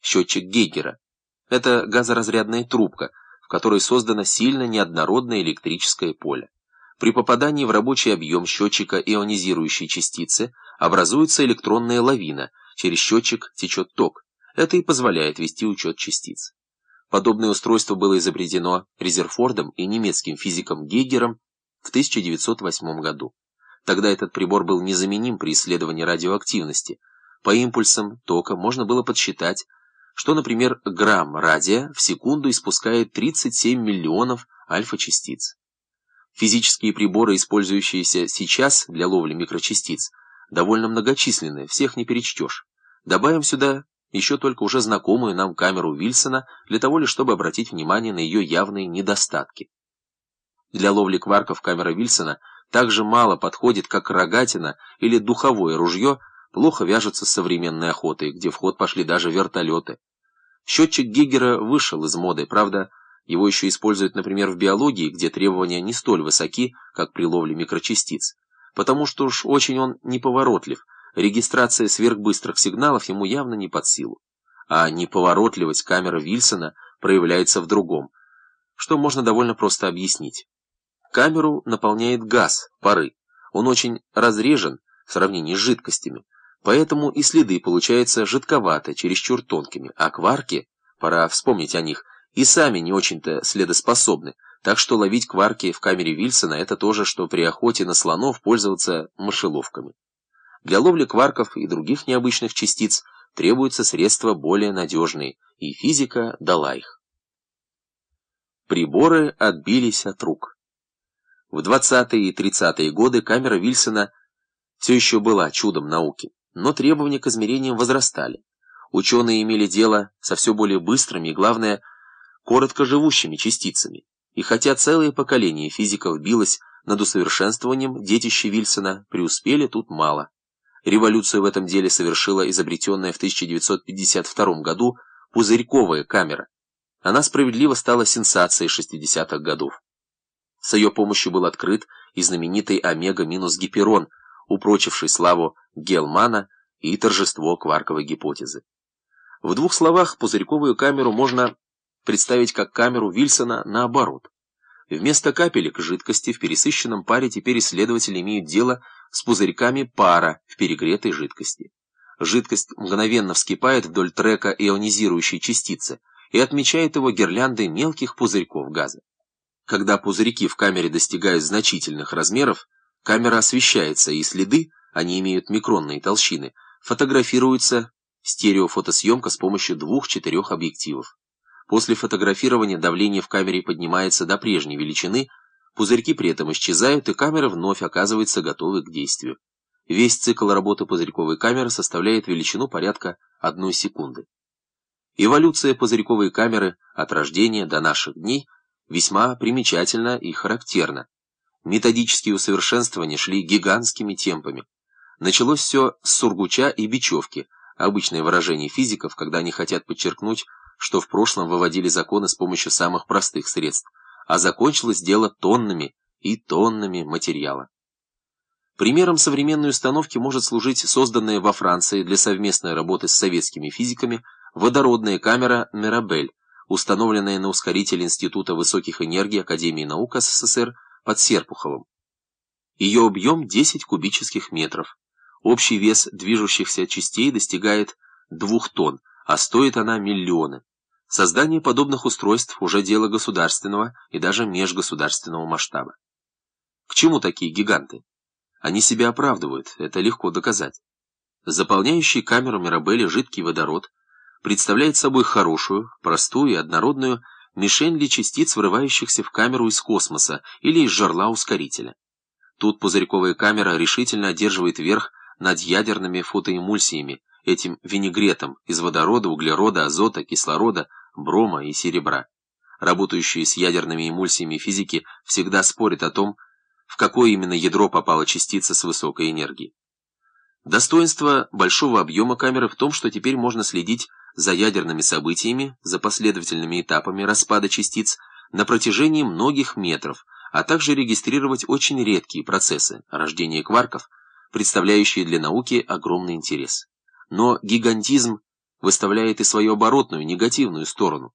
счетчик Гейгера. Это газоразрядная трубка, в которой создано сильно неоднородное электрическое поле. При попадании в рабочий объем счетчика ионизирующей частицы образуется электронная лавина, через счетчик течет ток. Это и позволяет вести учет частиц. Подобное устройство было изобретено Резерфордом и немецким физиком Гейгером в 1908 году. Тогда этот прибор был незаменим при исследовании радиоактивности. По импульсам тока можно было подсчитать, что, например, грамм радия в секунду испускает 37 миллионов альфа-частиц. Физические приборы, использующиеся сейчас для ловли микрочастиц, довольно многочисленны, всех не перечтешь. Добавим сюда еще только уже знакомую нам камеру Вильсона для того лишь, чтобы обратить внимание на ее явные недостатки. Для ловли кварков камера Вильсона также мало подходит, как рогатина или духовое ружье, плохо вяжется с современной охотой, где в ход пошли даже вертолеты. Счетчик Гиггера вышел из моды, правда, его еще используют, например, в биологии, где требования не столь высоки, как при ловле микрочастиц, потому что уж очень он неповоротлив, регистрация сверхбыстрых сигналов ему явно не под силу. А неповоротливость камеры Вильсона проявляется в другом, что можно довольно просто объяснить. Камеру наполняет газ, пары. Он очень разрежен в сравнении с жидкостями, поэтому и следы получаются жидковато, чересчур тонкими, а кварки, пора вспомнить о них, и сами не очень-то следоспособны, так что ловить кварки в камере Вильсона это то же, что при охоте на слонов пользоваться мышеловками. Для ловли кварков и других необычных частиц требуются средства более надежные, и физика дала их. Приборы отбились от рук. В 20-е и 30-е годы камера Вильсона все еще была чудом науки, но требования к измерениям возрастали. Ученые имели дело со все более быстрыми и, главное, короткоживущими частицами. И хотя целое поколение физиков билось над усовершенствованием, детище Вильсона преуспели тут мало. Революцию в этом деле совершила изобретенная в 1952 году пузырьковая камера. Она справедливо стала сенсацией 60-х годов. С ее помощью был открыт и знаменитый омега-гиперон, упрочивший славу Гелмана и торжество кварковой гипотезы. В двух словах, пузырьковую камеру можно представить как камеру Вильсона наоборот. Вместо капелек жидкости в пересыщенном паре теперь исследователи имеют дело с пузырьками пара в перегретой жидкости. Жидкость мгновенно вскипает вдоль трека ионизирующей частицы и отмечает его гирляндой мелких пузырьков газа. Когда пузырьки в камере достигают значительных размеров, камера освещается, и следы, они имеют микронные толщины, фотографируются стереофотосъемка с помощью двух-четырех объективов. После фотографирования давление в камере поднимается до прежней величины, пузырьки при этом исчезают, и камера вновь оказывается готовой к действию. Весь цикл работы пузырьковой камеры составляет величину порядка одной секунды. Эволюция пузырьковой камеры от рождения до наших дней – весьма примечательно и характерно. Методические усовершенствования шли гигантскими темпами. Началось все с сургуча и бечевки, обычное выражение физиков, когда они хотят подчеркнуть, что в прошлом выводили законы с помощью самых простых средств, а закончилось дело тоннами и тоннами материала. Примером современной установки может служить созданная во Франции для совместной работы с советскими физиками водородная камера «Мирабель», установленная на ускоритель Института высоких энергий Академии наук СССР под Серпуховым. Ее объем 10 кубических метров. Общий вес движущихся частей достигает 2 тонн, а стоит она миллионы. Создание подобных устройств уже дело государственного и даже межгосударственного масштаба. К чему такие гиганты? Они себя оправдывают, это легко доказать. Заполняющий камеру Мирабелли жидкий водород представляет собой хорошую, простую и однородную мишень для частиц, врывающихся в камеру из космоса или из жерла ускорителя. Тут пузырьковая камера решительно одерживает верх над ядерными фотоэмульсиями, этим винегретом из водорода, углерода, азота, кислорода, брома и серебра. Работающие с ядерными эмульсиями физики всегда спорят о том, в какое именно ядро попала частица с высокой энергией. Достоинство большого объема камеры в том, что теперь можно следить за ядерными событиями, за последовательными этапами распада частиц на протяжении многих метров, а также регистрировать очень редкие процессы рождения кварков, представляющие для науки огромный интерес. Но гигантизм выставляет и свою оборотную, негативную сторону.